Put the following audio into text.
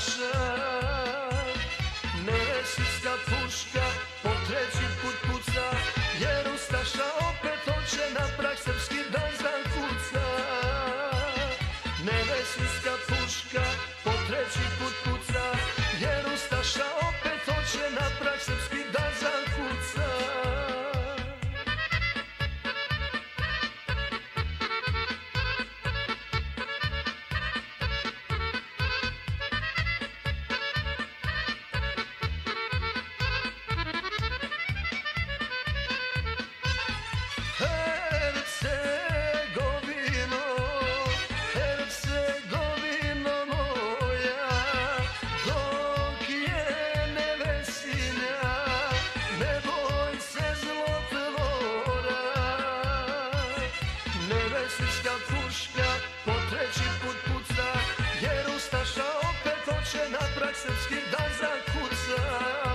naša puca, jer Ustaša opet